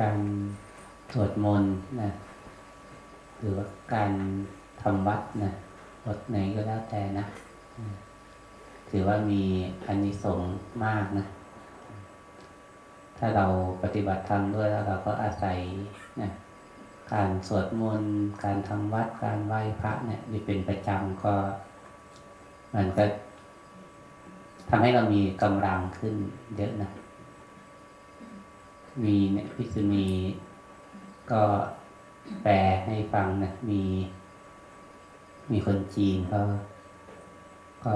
การสวดมนต์นะหรือว่าการทำวัดนะวัดไหนก็แล้วแต่นะ ถือว่ามีอานิสงส์มากนะ ถ้าเราปฏิบัติธรรมด้วยแล้วเราก็อาศัยนะการสวดมนต์การทำวัดการไหว้พระเนี่ยอยู่เป็นประจำก็ มันก็ทำให้เรามีกำลังขึ้นเยอะนะ มีเนี่ยพิษุณีก็แปลให้ฟังนะมี มีคนจีนเขาก็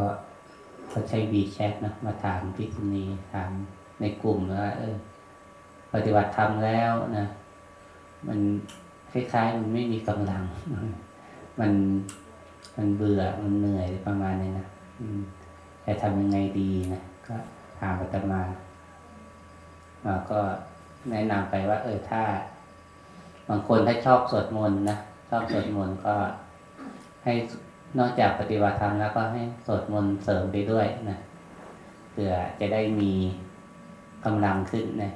เขาใช้วีแชทนะมาถามพิษุณีถามในกลุ่มว่าเออ ปฏิบัติธรรมแล้วนะมันคล้ายๆ มันไม่มีกำลัง มันมันเบื่อมันเหนื่อยประมาณนี้นะจะทำยังไงดีนะก็ถามอาตมาเราก็ แนะนำไปว่า เออถ้า บางคนถ้าชอบสวดมนต์นะชอบสวดมนต์ก็ให้นอกจากปฏิบัติธรรมแล้วก็ให้สวดมนต์เสริมไปด้วยนะเพื่อจะได้มีกำลังขึ้นนะ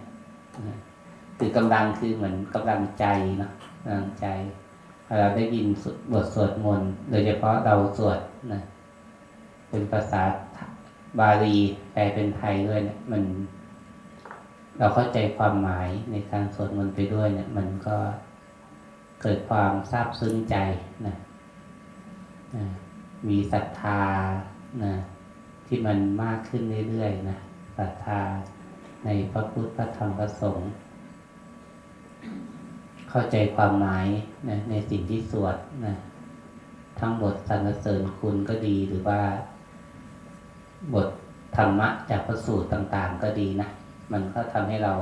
คือกำลังคือเหมือนกำลังใจเนาะกำลังใจเราได้ยินบทสวดมนต์โดยเฉพาะเราสวดนะเป็นภาษาบาลีแปลเป็นไทยด้วยเนี่ยมัน เราเข้าใจความหมายในการสวดมนต์ไปด้วยเนี่ย มันก็เกิดความซาบซึ้งใจนะนะมีศรัทธานะที่มันมากขึ้นเรื่อยๆนะศรัทธาในพระพุทธพระธรรมพระสงฆ์เข้าใจความหมายนะในสิ่งที่สวดนะทั้งบทสรรเสริญคุณก็ดีหรือว่า บทธรรมะจากพระสูตรต่าง ๆ ก็ดีนะ มันก็ทำให้เรา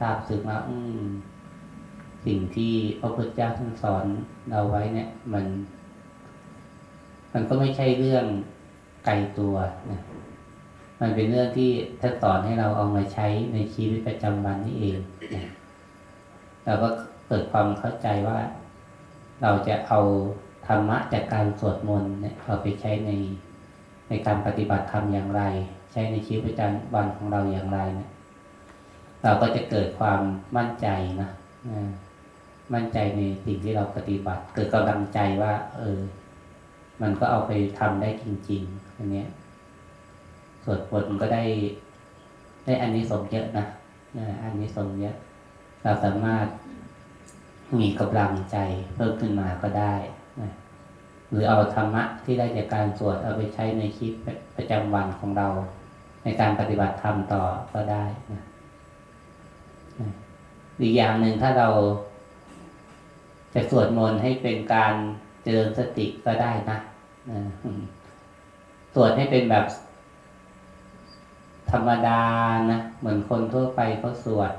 ทราบซึ้งว่าอืมสิ่งที่พระพุทธเจ้าท่านสอนเราไว้เนี่ย มัน มันก็ไม่ใช่เรื่องไกลตัวนะมันเป็นเรื่องที่ท่านสอนให้เราเอามาใช้ในชีวิตประจำวันนี่เองนะเราก็เกิดความเข้าใจว่า เราจะเอาธรรมะจากการสวดมนต์เนี่ยเอาไปใช้ใน ในการปฏิบัติธรรมอย่างไร ใช้ในชีวิตประจำวันของเราอย่างไรเนี่ยเราก็จะเกิดความมั่นใจนะมั่นใจในสิ่งที่เราปฏิบัติ เกิดกำลังใจว่า เออ มันก็เอาไปทำได้จริงๆอันเนี้ยสวดบทมันก็ได้ ได้อันนี้สมเยอะนะอันนี้สมเยอะ เราสามารถมีกำลังใจเพิ่มขึ้นมาก็ได้ หรือเอาธรรมะที่ได้จากการสวดเอาไปใช้ในชีวิตประจำวันของเรา ในการปฏิบัติธรรมต่อก็ได้นะอีกอย่างหนึ่งถ้าเรา จะสวดมนต์ให้เป็นการเจริญสติก็ได้นะสวดให้เป็นแบบ ธรรมดานะเหมือนคนทั่วไปเขาสวด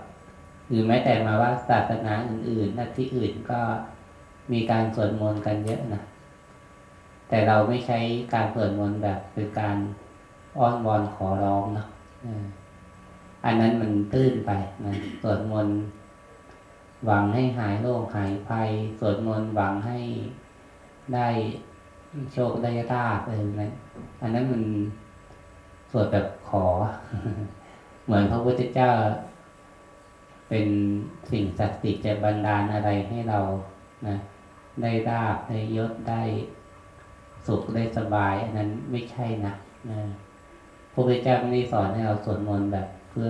หรือแม้แต่มาว่าศาสนาอื่นๆนะที่อื่นก็มีการสวดมนต์กันเยอะนะ แต่เราไม่ใช้การสวดมนต์แบบเป็นการอ้อนวอนขอร้องนะอันนั้นมันตื้นไปนะสวดมนต์หวังให้หายโรคหายภัยสวดมนต์หวังให้ได้โชคได้ลาภอะไรนั้นอันนั้นมันสวดแบบขอ เหมือนพระพุทธเจ้า เป็นสิ่งศักดิ์สิทธิ์จะบันดาลอะไรให้เรานะได้ลาภได้ยศได้ สุขได้สบาย อันนั้นไม่ใช่นะนะพระพุทธเจ้าไม่ได้สอนให้เราสวดมนต์แบบเพื่อ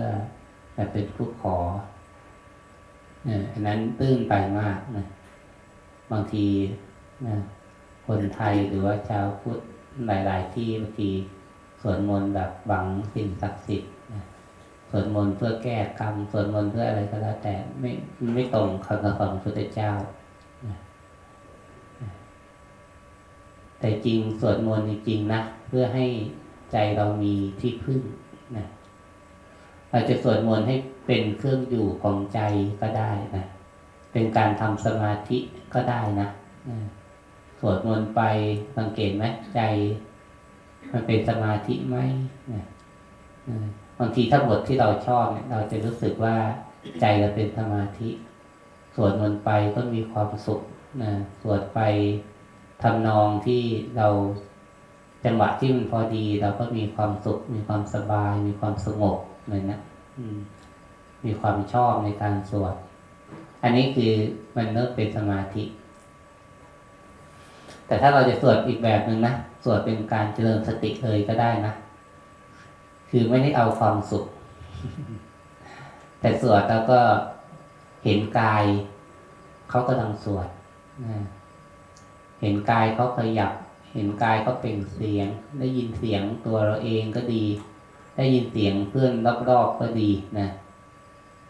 แบบเป็นผู้ขออันนั้นตื้นไปมากนะบางทีนะคนไทยหรือว่าชาวพุทธหลาย ๆ ที่บางทีสวดมนต์แบบหวังสิ่งศักดิ์สิทธิ์สวดมนต์เพื่อแก้กรรมสวดมนต์เพื่ออะไรก็แล้วแต่ไม่ไม่ตรงคำสอนของพระพุทธเจ้า แต่จริงสวดมนต์จริงๆนะเพื่อให้ใจเรามีที่พึ่งนะเราจะสวดมนต์ให้เป็นเครื่องอยู่ของใจก็ได้นะเป็นการทำสมาธิก็ได้นะสวดมนต์ไปสังเกตไหมใจมันเป็นสมาธิไหมบางทีถ้าบทที่เราชอบเนี่ย เราจะรู้สึกว่าใจเราเป็นสมาธิ สวดมนต์ไปก็มีความสุขนะสวดไป ทำนองที่เราจังหวะที่มันพอดี เราก็มีความสุข มีความสบาย มีความสงบเลยนะมีความชอบในการสวด อันนี้คือมันเริ่มเป็นสมาธิ แต่ถ้าเราจะสวดอีกแบบหนึ่งนะสวดเป็นการเจริญสติเลยก็ได้นะคือไม่ได้เอาความสุข แต่สวดแล้วก็เห็นกายเขากำลังสวดนะ เห็นกายเขาขยับ เห็นกายเขาเปล่งเสียง ได้ยินเสียงตัวเราเองก็ดี ได้ยินเสียงเพื่อนรอบๆก็ดีนะ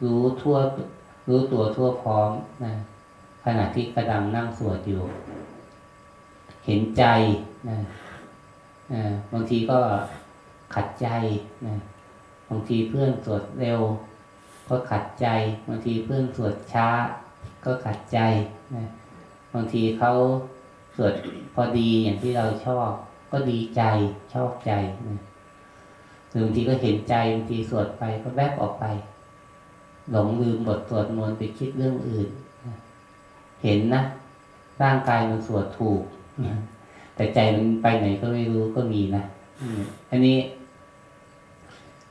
รู้ทั่วรู้ตัวทั่วพร้อมนะขณะที่กระดังนั่งสวดอยู่ เห็นใจนะบางทีก็ขัดใจนะบางทีเพื่อนสวดเร็ว ก็ขัดใจ บางทีเพื่อนสวดช้า ก็ขัดใจนะบางทีเขา สวดพอดีอย่างที่เราชอบก็ดีใจชอบใจนะหรือบางทีก็เห็นใจบางทีสวดไปก็แวบออกไป หลงลืมบทสวดมนต์ไปคิดเรื่องอื่นนะเห็นนะร่างกายมันสวดถูกนะแต่ใจมันไปไหนก็ไม่รู้ก็มีนะอันนี้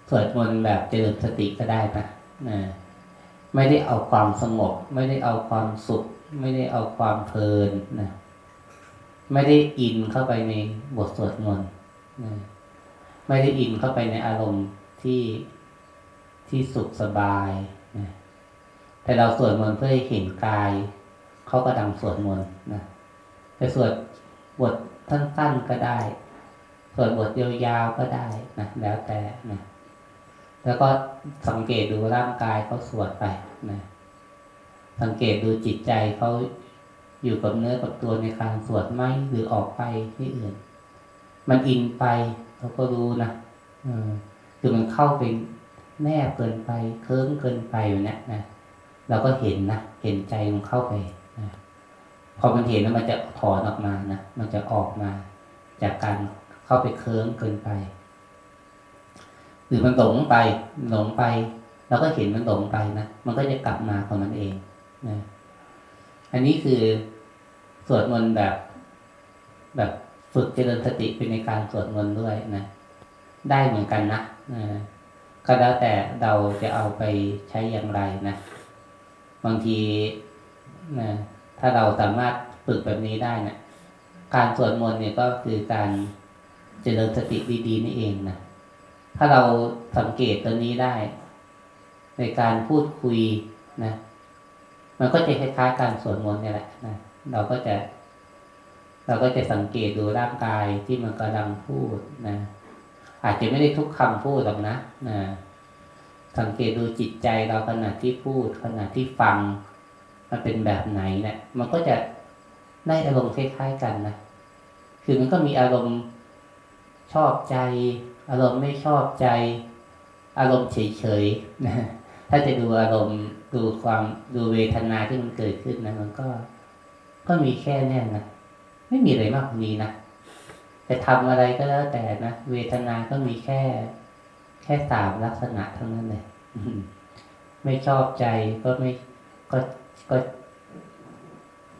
สวดมนต์แบบเจริญสติก็ได้นะนะไม่ได้เอาความสงบไม่ได้เอาความสุข ไม่ได้เอาความเพลินนะ ไม่ได้อินเข้าไปในบทสวดมนต์ไม่ได้อินเข้าไปในอารมณ์ที่ที่สุขสบายนะแต่เราสวดมนต์เพื่อให้เห็นกาย เขาก็ดังสวดมนต์นะแต่สวดบทสั้นๆก็ได้ สวดบทยาวๆก็ได้นะแล้วแต่นะแล้วก็สังเกตดูร่างกายเขาสวดไปนะสังเกตดูจิตใจเขา อยู่กับเนื้อกับตัวในการสวดไหมหรือออกไปที่อื่น มันอินไปเราก็รู้นะคือมันเข้าไปแนบเกินไปเคิ้มเกินไปอยู่เนี่ยนะเราก็เห็นนะเห็นใจมันเข้าไปนะพอมันเห็นแล้วมันจะถอนออกมานะมันจะออกมา จากการเข้าไปเคิ้มเกินไป หรือมันหลงไปหลงไปเราก็เห็นมันหลงไปนะมันก็จะกลับมาของมันเองนะ อันนี้คือสวดมนต์แบบ แบบฝึกเจริญสติเป็นในการสวดมนต์ด้วยนะ ได้เหมือนกันนะนะก็แล้วแต่เราจะเอาไปใช้อย่างไรนะ บางทีนะถ้าเราสามารถฝึกแบบนี้ได้นะการสวดมนต์เนี่ยก็คือการเจริญสติดีๆนี่เองนะถ้าเราสังเกตตัวนี้ได้ ในการพูดคุยนะ มันก็จะคล้ายๆการสวดมนต์นี่แหละนะเราก็จะ เราก็จะสังเกตดูร่างกายที่มันกำลังพูดนะอาจจะไม่ได้ทุกคำพูดหรอกนะนะสังเกตดูจิตใจเราขณะที่พูดขณะที่ฟัง มันเป็นแบบไหนเนะี่ยมันก็จะได้อารมณ์คล้ายๆกันนะคือมันก็มีอารมณ์ชอบใจ อารมณ์ไม่ชอบใจ อารมณ์เฉยๆนะ ถ้าจะดูอารมณ์ดูความดูเวทนาที่มันเกิดขึ้นนะมันก็ ก็มีแค่นี้นะไม่มีอะไรมากกว่านี้นะจะทำอะไรก็แล้วแต่นะเวทนาก็มีแค่ แค่สามลักษณะเท่านั้นเลยไม่ชอบใจก็ไม่ก็ก็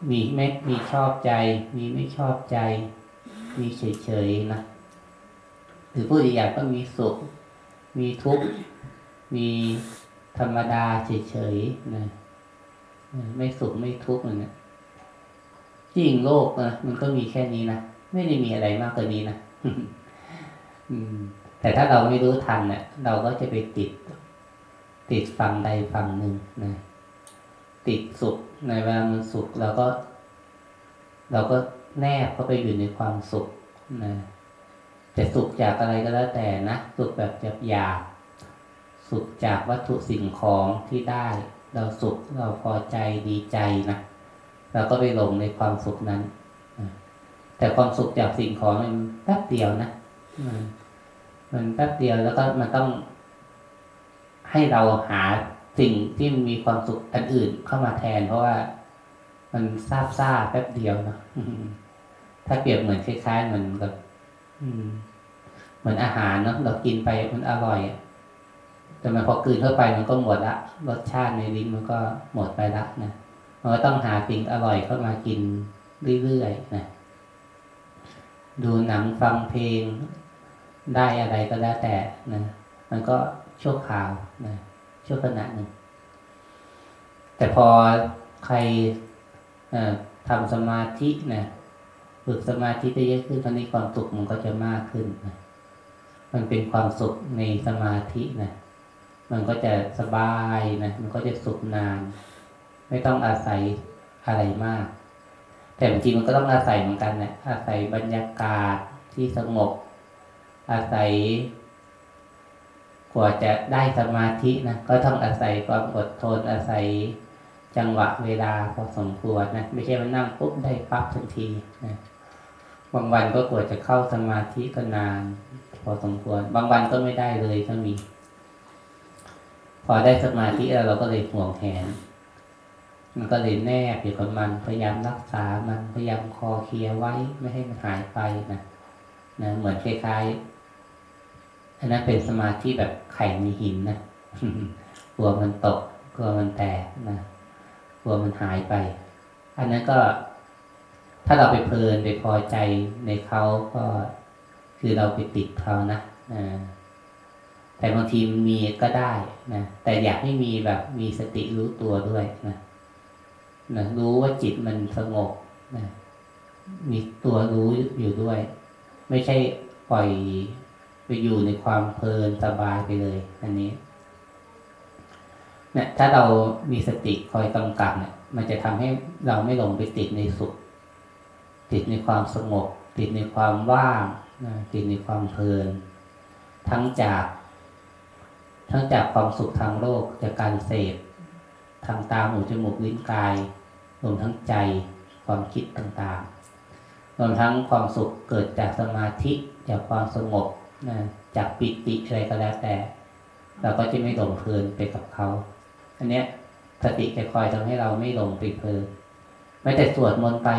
มีไม่มีชอบใจ มีไม่ชอบใจ มีเฉยๆนะหรือพูดอีกอย่างก็มีสุข มีทุกข์มี ธรรมดาเฉยๆนะไม่สุขไม่ทุกข์นะจริงโลกนะมันก็มีแค่นี้นะไม่ได้มีอะไรมากกว่านี้นะแต่ถ้าเราไม่รู้ทันเนี่ย เราก็จะไปติด ติดฝั่งใดฝั่งหนึ่งนะติดสุขในเวลามันสุขเราก็ เราก็แนบเข้าไปอยู่ในความสุขนะจะสุขจากอะไรก็แล้วแต่นะสุขแบบหยาบ สุขจากวัตถุสิ่งของที่ได้ เราสุขเราพอใจดีใจนะเราก็ไปหลงในความสุขนั้นแต่ความสุขจากสิ่งของมันแป๊บเดียวนะมันแป๊บเดียวแล้วก็มันต้องให้เราหาสิ่งที่มีความสุขอันอื่นเข้ามาแทน เพราะว่ามันซาบซ่าแป๊บเดียวนะถ้าเปรียบเหมือนคล้ายๆเหมือนกับเหมือนอาหารเนาะเรากินไปมันอร่อย แต่มันพอกืนเข้าไปมันก็หมดละรสชาติในลิ้นมันก็หมดไปละนะมันก็ต้องหาสิ่งอร่อยเข้ามากินเรื่อยๆนะดูหนังฟังเพลงได้อะไรก็แล้วแต่นะมันก็ชั่วคราวนะชั่วขณะหนึ่ง แต่พอใครทำสมาธินะฝึกสมาธิได้เยอะขึ้นตอนนี้ความสุขมันก็จะมากขึ้นนะมันเป็นความสุขในสมาธินะ มันก็จะสบายนะมันก็จะสุขนาน ไม่ต้องอาศัยอะไรมาก แต่บางทีมันก็ต้องอาศัยเหมือนกันนะอาศัยบรรยากาศที่สงบ อาศัย กว่าจะได้สมาธินะก็ต้องอาศัยความอดทนอาศัยจังหวะเวลาพอสมควรนะไม่ใช่ว่านั่งปุ๊บได้ปั๊บทันทีนะบางวันก็กว่าจะเข้าสมาธิก็นาน พอสมควร บางวันก็ไม่ได้เลยก็มี พอได้สมาธิแล้วเราก็เลยห่วงแหน มันก็เลยแนบอยู่กับมันพยายามรักษามันพยายามคอเคลียไว้ไม่ให้มันหายไปนะนะเหมือนคล้ายๆอันนั้นเป็นสมาธิแบบไข่ในหินนะกลัวมันตกกลัวมันแตกนะกลัวมันหายไป อันนั้นก็ถ้าเราไปเพลินไปพอใจในเขาก็คือเราไปติดเขานะอ่า แต่บางทีมีก็ได้นะแต่อยากให้มีแบบมีสติรู้ตัวด้วยนะนะรู้ว่าจิตมันสงบนะมีตัวรู้อยู่ด้วย ไม่ใช่ปล่อยไปอยู่ในความเพลินสบายไปเลย อันนี้นี่ยถ้าเรามีสติคอยกำกับเนี่ย มันจะทำให้เราไม่หลงไปติดในสุข ติดในความสงบ ติดในความว่างนะติดในความเพลิน ทั้งจาก ทั้งจากความสุขทางโลกจากการเสพทางตาหูจมูกลิ้นกายรวมทั้งใจความคิดต่างๆรวมทั้งความสุขเกิดจากสมาธิจากความสงบนะจากปิติอะไรก็แล้วแต่ เราก็จะไม่หลงเพลินไปกับเขาอันเนี้ยสติจะคอยทำให้เราไม่หลงไปเพลินไม่แต่สวดมนต์ไป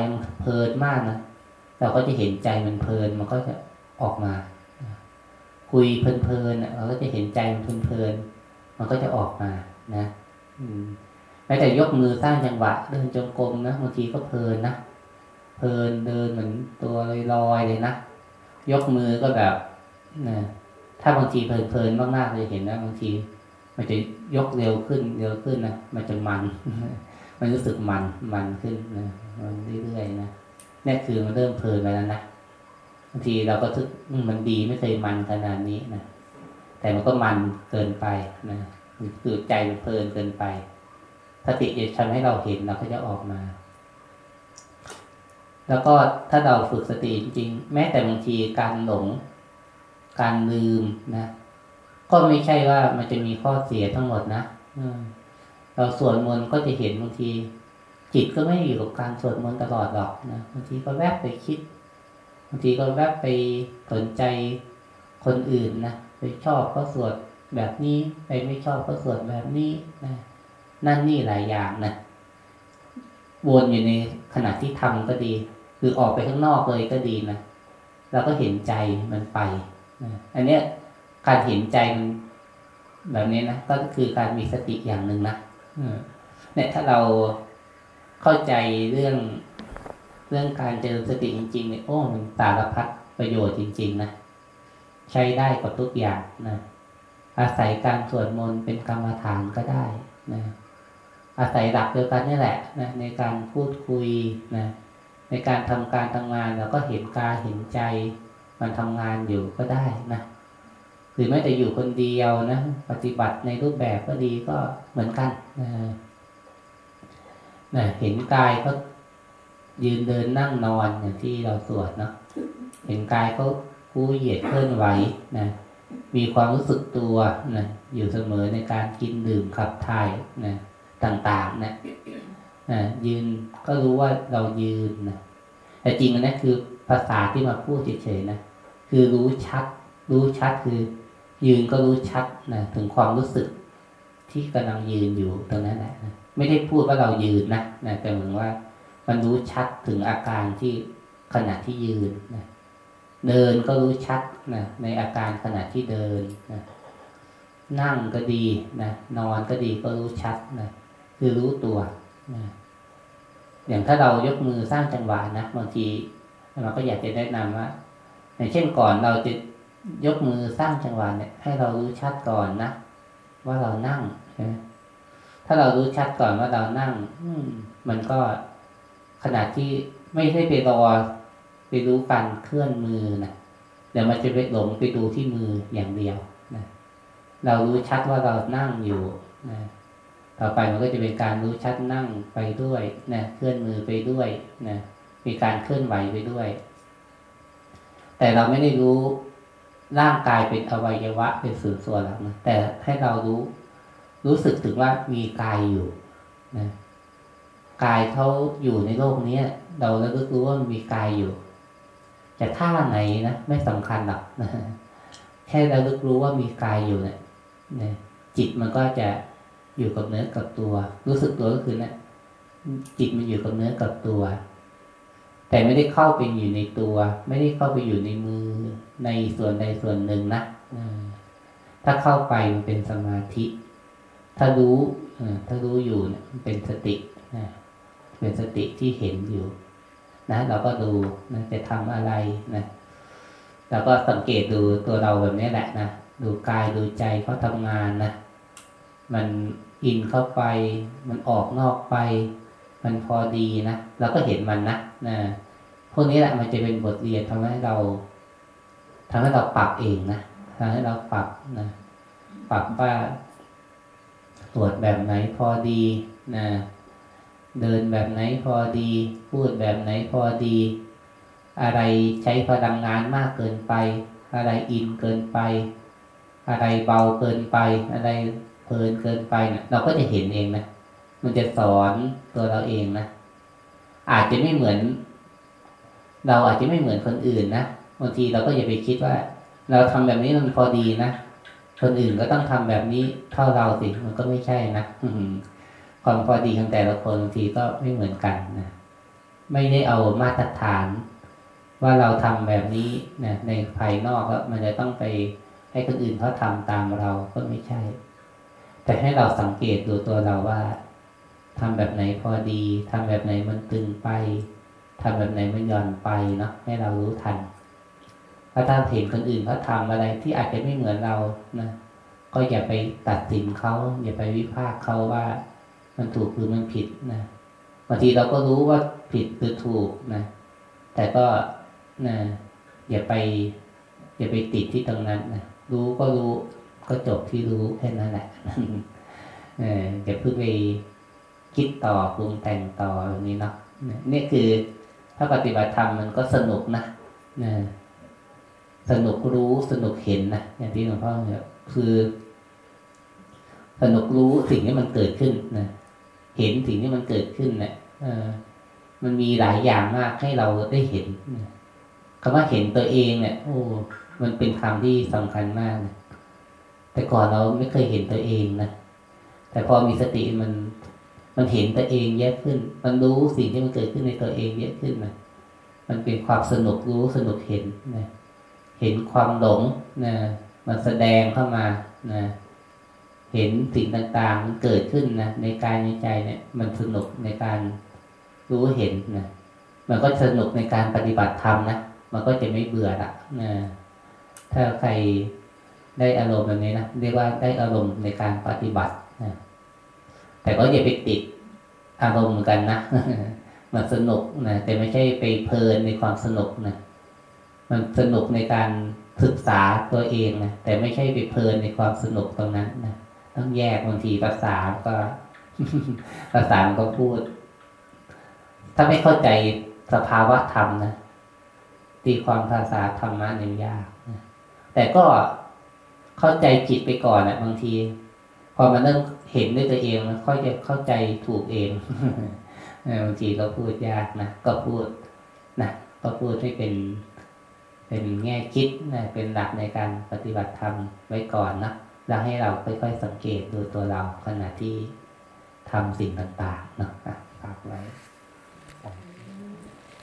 เพลินมากนะเราก็จะเห็นใจมันเพลินมันก็จะออกมา คุยเพลินๆเราก็จะเห็นใจมันเพลินๆมันก็จะออกมานะแม้แต่ยกมือสร้างจังหวะเดินจงกรมนะบางทีก็เพลินนะเพลินเดินเหมือนตัวลอยๆเลยนะยกมือก็แบบนะถ้าบางทีเพลินๆมากๆเลยเห็นนะบางที มันจะยกเร็วขึ้นเร็วขึ้นนะมันจะมัน มันรู้สึกมันมันขึ้นนะมันเรื่อยๆนะนี่คือมันเริ่มเพลินไปแล้วนะ บางทีเราก็ทึกมันดีไม่เคยมันขนาดนี้นะแต่มันก็มันเกินไปนะคือใจมันเพลินเกินไปสติจะทำให้เราเห็นเราก็จะออกมา แล้วก็ถ้าเราฝึกสติจริงๆแม้แต่บางทีการหลง การลืมนะก็ไม่ใช่ว่ามันจะมีข้อเสียทั้งหมดนะเราสวดมนต์ก็จะเห็นบางที จิตก็ไม่อยู่กับการสวดมนต์ตลอดหรอกนะบางทีก็แวบไปคิด บางทีก็แวบไปสนใจคนอื่นนะไปชอบก็สวดแบบนี้ ไปไม่ชอบก็สวดแบบนี้นะนั่นนี่หลายอย่างนะวนอยู่ในขณะที่ทำก็ดีหรือออกไปข้างนอกเลยก็ดีนะเราก็เห็นใจมันไปนะอันเนี้ยการเห็นใจมันแบบนี้นะก็คือการมีสติอย่างหนึ่งนะเนี่ยถ้าเราเข้าใจเรื่อง เรื่องการเจริญสติจริงๆเนี่ยโอ้มันสารพัดประโยชน์จริง ๆ นะใช้ได้กับทุกอย่างนะอาศัยการสวดมนต์เป็นกรรมฐานก็ได้นะอาศัยหลักเดียวกันนี่แหละนะในการพูดคุยนะในการทำการทำงานเราก็เห็นกายเห็นใจ มันทำงานอยู่ก็ได้นะหรือแม้แต่อยู่คนเดียวนะปฏิบัติในรูปแบบก็ดีก็เหมือนกันนะนะเห็นกายก็ ยืนเดินนั่งนอนอย่างที่เราสวดเนาะเห็นกายก็กู้เหยียดเคลื่อนไหวนะมีความรู้สึกตัวนะอยู่เสมอในการกินดื่มขับถ่ายนะต่างๆนะนะยืนก็รู้ว่าเรายืนนะแต่จริงนะคือภาษาที่มาพูดเฉยๆนะคือรู้ชัด รู้ชัดคือ ยืนก็รู้ชัดนะถึงความรู้สึกที่กำลังยืนอยู่ตรงนั้นแหละนะไม่ได้พูดว่าเรายืนนะนะแต่เหมือนว่า มันรู้ชัดถึงอาการที่ขณะที่ยืนนะเดินก็รู้ชัดนะในอาการขณะที่เดินนะนั่งก็ดีนะนอนก็ดีก็รู้ชัดนะคือรู้ตัวนะอย่างถ้าเรายกมือสร้างจังหวะนะบางทีเราก็อยากจะแนะนำว่าอย่างเช่นก่อนเราจะยกมือสร้างจังหวะเนี่ยให้เรารู้ชัดก่อนนะว่าเรานั่งใช่ไหมถ้าเรารู้ชัดก่อนว่าเรานั่ง อืมันก็ ขนาดที่ไม่ใช่ไปรอไปรู้การเคลื่อนมือนะเดี๋ยวมันจะไปหลงไปดูที่มืออย่างเดียวนะเรารู้ชัดว่าเรานั่งอยู่นะต่อไปมันก็จะเป็นการรู้ชัดนั่งไปด้วยนะเคลื่อนมือไปด้วยนะมีการเคลื่อนไหวไปด้วย แต่เราไม่ได้รู้ร่างกายเป็นอวัยวะเป็นส่วนส่วนหลักนะแต่ให้เรารู้รู้สึกถึงว่ามีกายอยู่นะ กายเขาอยู่ในโลกนี้เราแล้วก็รู้ว่ามีกายอยู่ แต่ท่าไหนนะไม่สำคัญหรอกนะแค่เราลึกรู้ว่ามีกายอยู่เนะี่ยจิตมันก็จะอยู่กับเนื้อกับตัว รู้สึกตัวก็คือนะจิตมันอยู่กับเนื้อกับตัว แต่ไม่ได้เข้าไปอยู่ในตัว ไม่ได้เข้าไปอยู่ในมือในส่วนใดส่วนหนึ่งนะถ้าเข้าไปมันเป็นสมาธิ ถ้ารู้ถ้ารู้อยู่เนี่ยมันเป็นสตินะ เป็นสติที่เห็นอยู่ นะ เราก็ดูนะจะทำอะไรนะเราก็สังเกตดูตัวเราแบบนี้แหละนะดูกายดูใจเขาทำงานนะมันอินเข้าไป มันออกนอกไป มันพอดีนะเราก็เห็นมันนะนะพวกนี้แหละมันจะเป็นบทเรียนทำให้เราทำให้เราปรับเองนะทำให้เราปรับนะปรับว่าตรวจแบบไหนพอดีนะ เดินแบบไหนพอดี พูดแบบไหนพอดี อะไรใช้พลังงานมากเกินไป อะไรอินเกินไป อะไรเบาเกินไป อะไรเพลินเกินไปเนะี่ยเราก็จะเห็นเองนะมันจะสอนตัวเราเองนะอาจจะไม่เหมือน เราอาจจะไม่เหมือนคนอื่นนะบางทีเราก็อย่าไปคิดว่า เราทำแบบนี้มันพอดีนะคนอื่นก็ต้องทำแบบนี้เท่าเราสิมันก็ไม่ใช่นะ ความพอดีของแต่ละคนบางทีก็ไม่เหมือนกันนะไม่ได้เอามาตรฐาน ว่าเราทำแบบนี้นะในภายนอกก็มันจะต้องไปให้คนอื่นเขาทำตามเราก็ไม่ใช่ แต่ให้เราสังเกตดูตัวเราว่าทำแบบไหนพอดีทำแบบไหนมันตึงไปทำแบบไหนมันหย่อนไปเนาะให้เรารู้ทันถ้าถ้าเห็นคนอื่นเขาทาอะไรที่อาจจะไม่เหมือนเรานะก็อย่าไปตัดสินเขาอย่าไปวิพากษ์เขาว่า มันถูกหรือมันผิดนะบางทีเราก็รู้ว่าผิดหรือถูกนะ แต่ก็นะอย่าไป อย่าไปติดที่ตรงนั้นนะรู้ก็รู้ก็จบที่รู้แค่นั้นแหละเอออย่าเพิ่งไปคิดต่อปรุงแต่งต่อแบบนี้เนาะนี่คือถ้าปฏิบัติธรรมมันก็สนุกนะนะสนุกรู้สนุกเห็นนะอย่างที่หลวงพ่อเนี่ยคือ สนุกรู้สิ่งที่มันเกิดขึ้นนะ เห็นสิ่งที่มันเกิดขึ้นเนี่ยมันมีหลายอย่างมากให้เราได้เห็นคำว่าเห็นตัวเองเนี่ย โอ้ มันเป็นคำที่สำคัญมากนะแต่ก่อนเราไม่เคยเห็นตัวเองนะแต่พอมีสติมันมันเห็นตัวเองเยอะขึ้น มันรู้สิ่งที่มันเกิดขึ้นในตัวเองเยอะขึ้นนะมันเป็นความสนุกรู้สนุกเห็นนะเห็นความหลงนะมันแสดงเข้ามานะ เห็นสิ่งต่างๆมันเกิดขึ้นนะในกายในใจเนี่ยมันสนุกในการรู้เห็นนะมันก็สนุกในการปฏิบัติธรรมนะมันก็จะไม่เบื่อละนะถ้าใครได้อารมณ์แบบนี้นะเรียกว่าได้อารมณ์ในการปฏิบัตินะแต่ก็อย่าไปติดอารมณ์เหมือนกันนะมันสนุกนะแต่ไม่ใช่ไปเพลินในความสนุกนะมันสนุกในการศึกษาตัวเองนะแต่ไม่ใช่ไปเพลินในความสนุกตรงนั้นนะ ต้องแยกบางทีภาษาก็ภาษาก็พูด ถ้าไม่เข้าใจสภาวะธรรมนะตีความภาษาธรรมะเนี่ยยากนะแต่ก็เข้าใจจิตไปก่อนนะบางที พอมันเริ่มเห็นด้วยตัวเองมันค่อยจะเข้าใจถูกเองบางทีเราพูดยากนะก็พูดนะก็พูดให้เป็นเป็นแง่คิดนะเป็นหลักในการปฏิบัติธรรมไว้ก่อนนะ แล้วให้เราค่อยๆสังเกตดูตัวเราขณะที่ทำสิ่งต่างๆเนาะฝากไว้